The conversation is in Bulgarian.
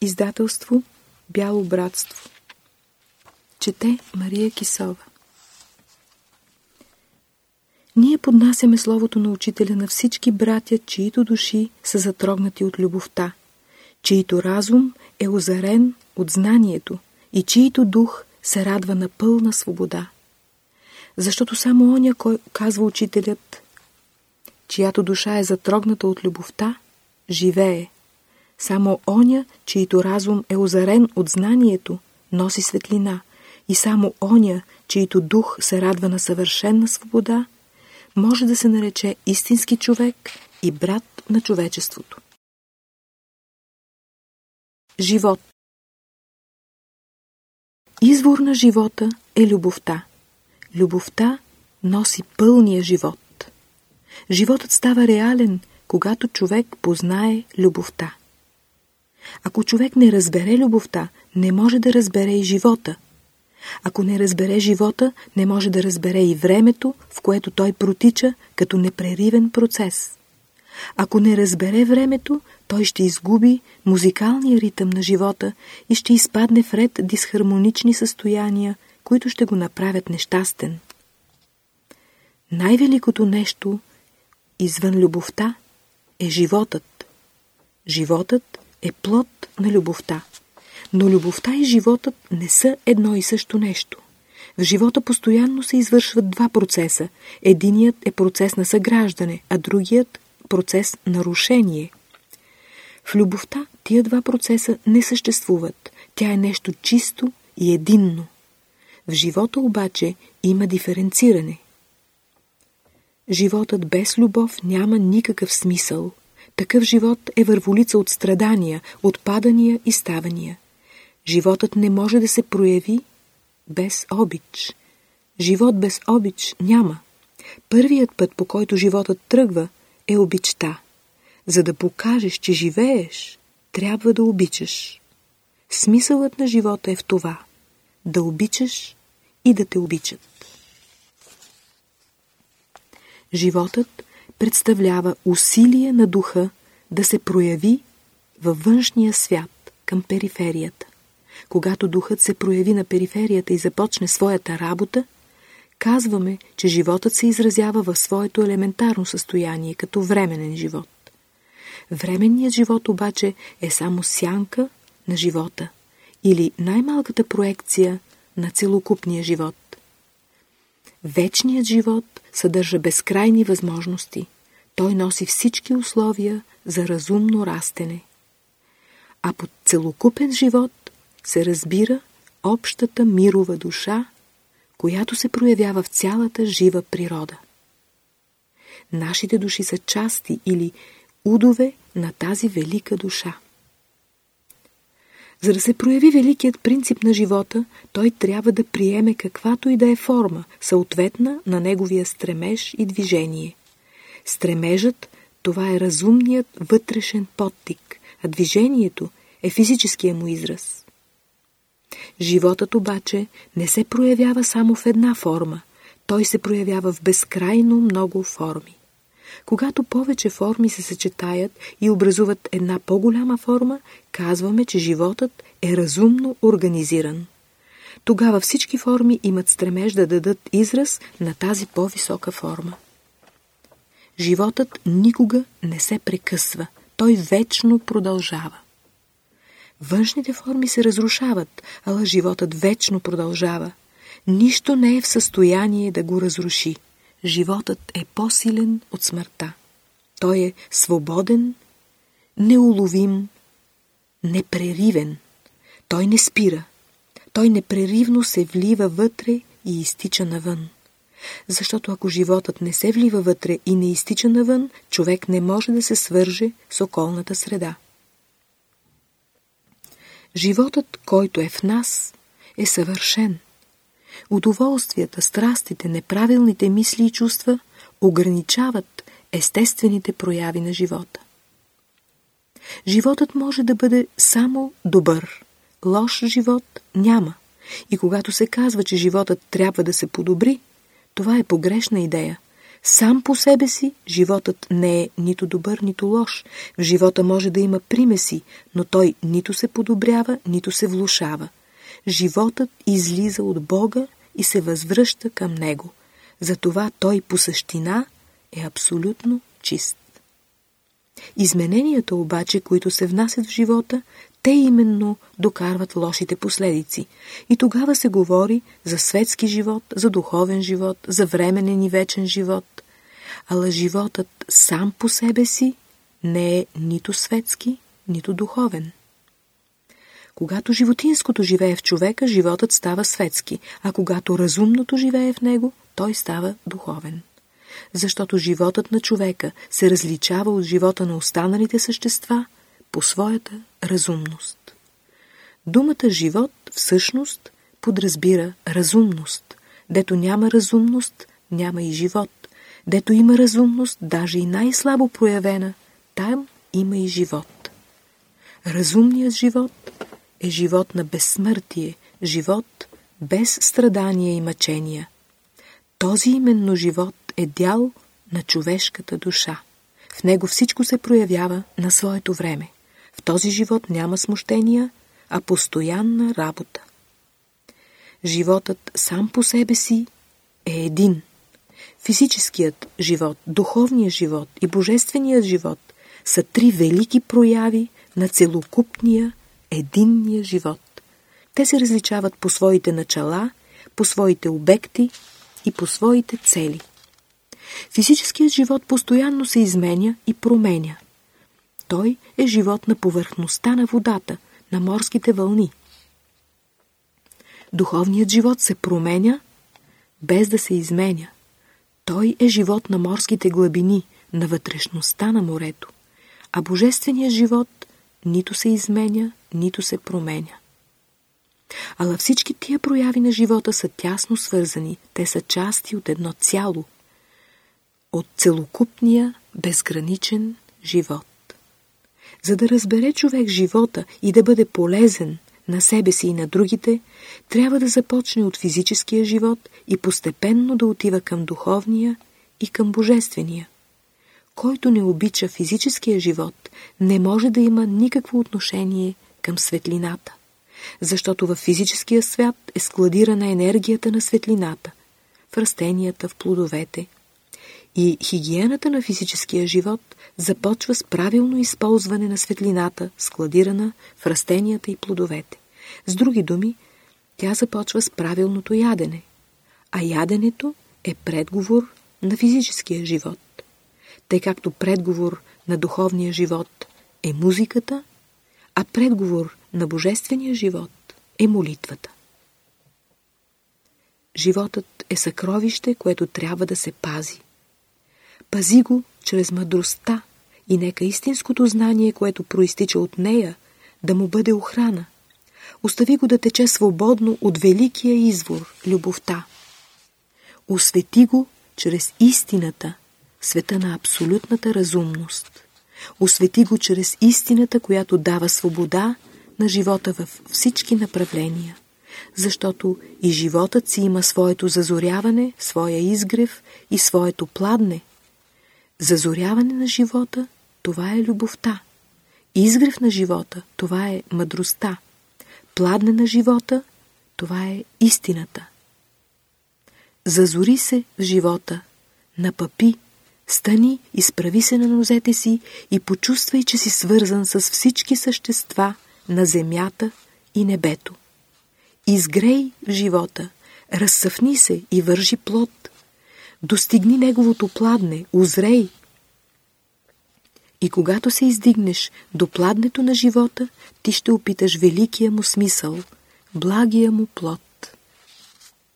Издателство Бяло братство Чете Мария Кисова Ние поднасяме Словото на Учителя на всички братя, чието души са затрогнати от любовта, чието разум е озарен от знанието и чието дух се радва на пълна свобода. Защото само оня, кой казва Учителят, чиято душа е затрогната от любовта, живее. Само оня, чието разум е озарен от знанието, носи светлина. И само оня, чието дух се радва на съвършенна свобода, може да се нарече истински човек и брат на човечеството. Живот Извор на живота е любовта. Любовта носи пълния живот. Животът става реален, когато човек познае любовта. Ако човек не разбере любовта, не може да разбере и живота. Ако не разбере живота, не може да разбере и времето, в което той протича като непреривен процес. Ако не разбере времето, той ще изгуби музикалния ритъм на живота и ще изпадне в ред дисхармонични състояния, които ще го направят нещастен. Най-великото нещо извън любовта е животът. Животът е плод на любовта. Но любовта и животът не са едно и също нещо. В живота постоянно се извършват два процеса. Единият е процес на съграждане, а другият – процес на рушение. В любовта тия два процеса не съществуват. Тя е нещо чисто и единно. В живота обаче има диференциране. Животът без любов няма никакъв смисъл. Такъв живот е върволица от страдания, отпадания и ставания. Животът не може да се прояви без обич. Живот без обич няма. Първият път, по който животът тръгва, е обичта. За да покажеш, че живееш, трябва да обичаш. Смисълът на живота е в това – да обичаш и да те обичат. Животът представлява усилие на духа да се прояви във външния свят към периферията. Когато духът се прояви на периферията и започне своята работа, казваме, че животът се изразява в своето елементарно състояние, като временен живот. Временният живот обаче е само сянка на живота или най-малката проекция на целокупния живот. Вечният живот съдържа безкрайни възможности. Той носи всички условия за разумно растене. А под целокупен живот се разбира общата мирова душа, която се проявява в цялата жива природа. Нашите души са части или удове на тази велика душа. За да се прояви великият принцип на живота, той трябва да приеме каквато и да е форма, съответна на неговия стремеж и движение. Стремежът – това е разумният вътрешен подтик, а движението е физическия му израз. Животът обаче не се проявява само в една форма, той се проявява в безкрайно много форми. Когато повече форми се съчетаят и образуват една по-голяма форма, казваме, че животът е разумно организиран. Тогава всички форми имат стремеж да дадат израз на тази по-висока форма. Животът никога не се прекъсва, той вечно продължава. Външните форми се разрушават, ала животът вечно продължава. Нищо не е в състояние да го разруши животът е по-силен от смъртта. Той е свободен, неуловим, непреривен. Той не спира. Той непреривно се влива вътре и изтича навън. Защото ако животът не се влива вътре и не изтича навън, човек не може да се свърже с околната среда. Животът, който е в нас, е съвършен. Удоволствията, страстите, неправилните мисли и чувства ограничават естествените прояви на живота. Животът може да бъде само добър. Лош живот няма. И когато се казва, че животът трябва да се подобри, това е погрешна идея. Сам по себе си животът не е нито добър, нито лош. В живота може да има примеси, но той нито се подобрява, нито се влушава. Животът излиза от Бога и се възвръща към Него. Затова той по същина е абсолютно чист. Измененията обаче, които се внасят в живота, те именно докарват лошите последици. И тогава се говори за светски живот, за духовен живот, за временен и вечен живот. Ала животът сам по себе си не е нито светски, нито духовен. Когато животинското живее в човека, животът става светски, а когато разумното живее в него, той става духовен. Защото животът на човека се различава от живота на останалите същества по своята разумност. Думата живот всъщност подразбира разумност. Дето няма разумност, няма и живот. Дето има разумност, даже и най-слабо проявена, там има и живот. Разумният живот е живот на безсмъртие, живот без страдания и мъчения. Този именно живот е дял на човешката душа. В него всичко се проявява на своето време. В този живот няма смущения, а постоянна работа. Животът сам по себе си е един. Физическият живот, духовният живот и божественият живот са три велики прояви на целокупния единния живот. Те се различават по своите начала, по своите обекти и по своите цели. Физическият живот постоянно се изменя и променя. Той е живот на повърхността на водата, на морските вълни. Духовният живот се променя, без да се изменя. Той е живот на морските глъбини, на вътрешността на морето. А божественият живот нито се изменя, нито се променя. Ала всички тия прояви на живота са тясно свързани. Те са части от едно цяло. От целокупния, безграничен живот. За да разбере човек живота и да бъде полезен на себе си и на другите, трябва да започне от физическия живот и постепенно да отива към духовния и към божествения. Който не обича физическия живот, не може да има никакво отношение към светлината. Защото в физическия свят е складирана енергията на светлината, в растенията, в плодовете. И хигиената на физическия живот започва с правилно използване на светлината, складирана в растенията и плодовете. С други думи, тя започва с правилното ядене, а яденето е предговор на физическия живот. Тъй както предговор на духовния живот е музиката, а предговор на божествения живот е молитвата. Животът е съкровище, което трябва да се пази. Пази го чрез мъдростта и нека истинското знание, което проистича от нея, да му бъде охрана. Остави го да тече свободно от великия извор, любовта. Освети го чрез истината, света на абсолютната разумност. Освети го чрез истината, която дава свобода на живота във всички направления. Защото и животът си има своето зазоряване, своя изгрев и своето пладне. Зазоряване на живота – това е любовта. Изгрев на живота – това е мъдростта. Пладне на живота – това е истината. Зазори се в живота, напъпи, стани, изправи се на нозете си и почувствай, че си свързан с всички същества на земята и небето. Изгрей живота, разсъвни се и вържи плод – достигни неговото пладне, озрей. И когато се издигнеш до пладнето на живота, ти ще опиташ великия му смисъл, благия му плод.